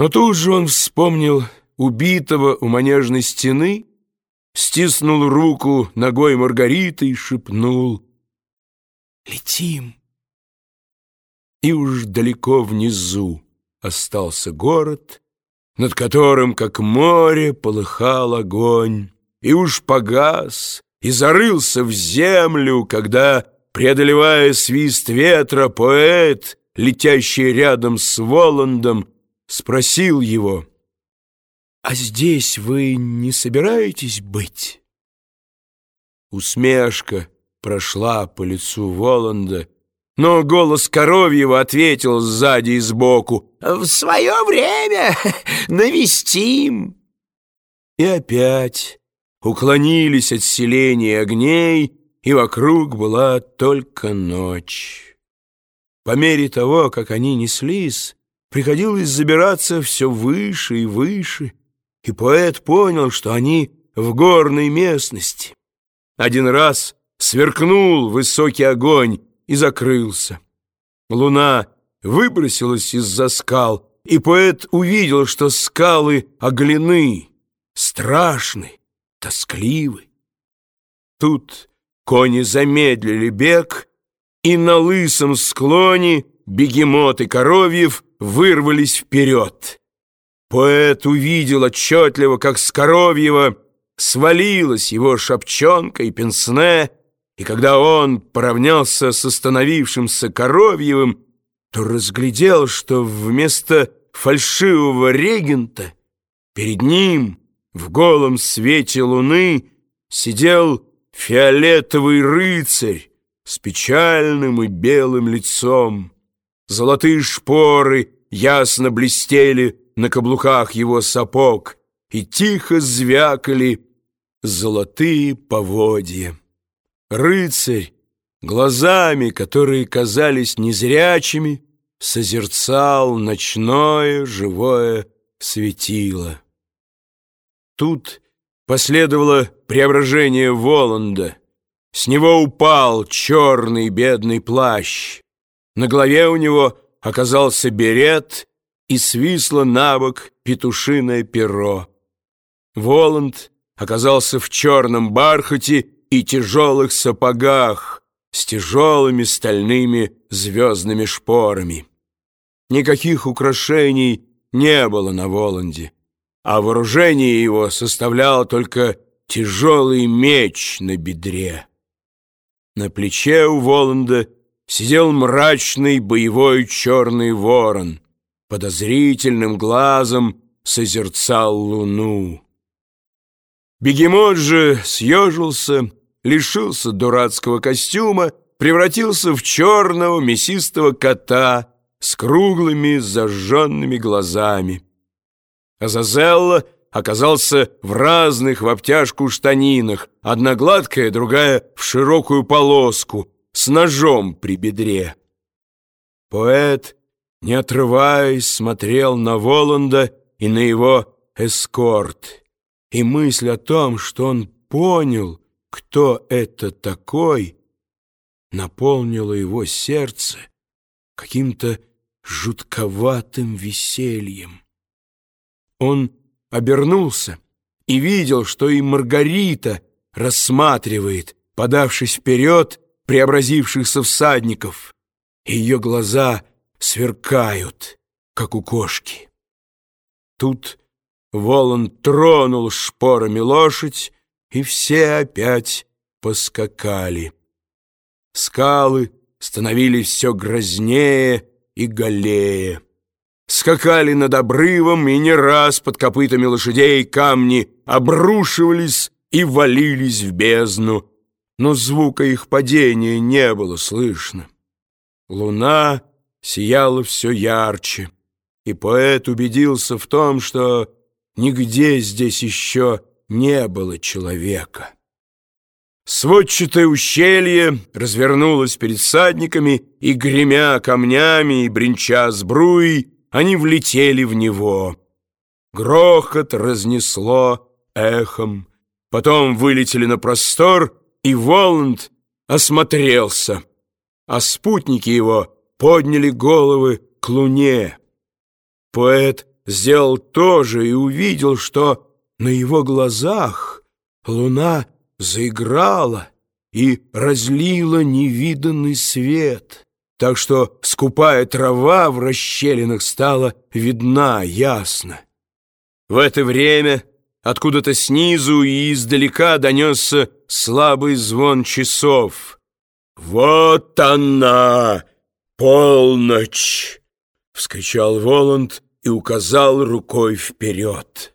Но тут же он вспомнил убитого у манежной стены, стиснул руку ногой Маргариты и шепнул «Летим!» И уж далеко внизу остался город, над которым, как море, полыхал огонь, и уж погас, и зарылся в землю, когда, преодолевая свист ветра, поэт, летящий рядом с Воландом, спросил его, «А здесь вы не собираетесь быть?» Усмешка прошла по лицу Воланда, но голос Коровьева ответил сзади и сбоку, «В свое время навестим!» И опять уклонились от селения огней, и вокруг была только ночь. По мере того, как они неслись, Приходилось забираться все выше и выше, и поэт понял, что они в горной местности. Один раз сверкнул высокий огонь и закрылся. Луна выбросилась из-за скал, и поэт увидел, что скалы огляны, страшны, тоскливы. Тут кони замедлили бег, и на лысом склоне бегемот и коровьев вырвались вперед. Поэт увидел отчетливо, как с коровьего свалилась его шапчонка и пенсне, и когда он поравнялся с остановившимся коровьевым, то разглядел, что вместо фальшивого регента перед ним в голом свете луны сидел фиолетовый рыцарь с печальным и белым лицом. Золотые шпоры ясно блестели на каблуках его сапог, и тихо звякали золотые поводья. Рыцарь, глазами, которые казались незрячими, созерцал ночное живое светило. Тут последовало преображение Воланда. С него упал черный бедный плащ. На голове у него оказался берет и свисло на бок петушиное перо. Воланд оказался в черном бархате и тяжелых сапогах с тяжелыми стальными звездными шпорами. Никаких украшений не было на Воланде, а вооружение его составляло только тяжелый меч на бедре. На плече у Воланда сидел мрачный боевой черный ворон, подозрительным глазом созерцал луну. Бегемот же съежился, лишился дурацкого костюма, превратился в черного мясистого кота с круглыми зажженными глазами. Азазелла оказался в разных в обтяжку штанинах, одна гладкая, другая в широкую полоску — с ножом при бедре. Поэт, не отрываясь, смотрел на Воланда и на его эскорт, и мысль о том, что он понял, кто это такой, наполнила его сердце каким-то жутковатым весельем. Он обернулся и видел, что и Маргарита рассматривает, подавшись вперед, преобразившихся всадников, и ее глаза сверкают, как у кошки. Тут Волан тронул шпорами лошадь, и все опять поскакали. Скалы становились все грознее и голее. Скакали над обрывом, и не раз под копытами лошадей камни обрушивались и валились в бездну, но звука их падения не было слышно. Луна сияла все ярче, и поэт убедился в том, что нигде здесь еще не было человека. Сводчатое ущелье развернулось перед садниками, и, гремя камнями и бренча сбруей, они влетели в него. Грохот разнесло эхом. Потом вылетели на простор — и Воланд осмотрелся, а спутники его подняли головы к луне. Поэт сделал то же и увидел, что на его глазах луна заиграла и разлила невиданный свет, так что скупая трава в расщелинах стала видна ясно. В это время откуда-то снизу и издалека донесся слабый звон часов. «Вот она, полночь!» — вскричал Воланд и указал рукой вперед.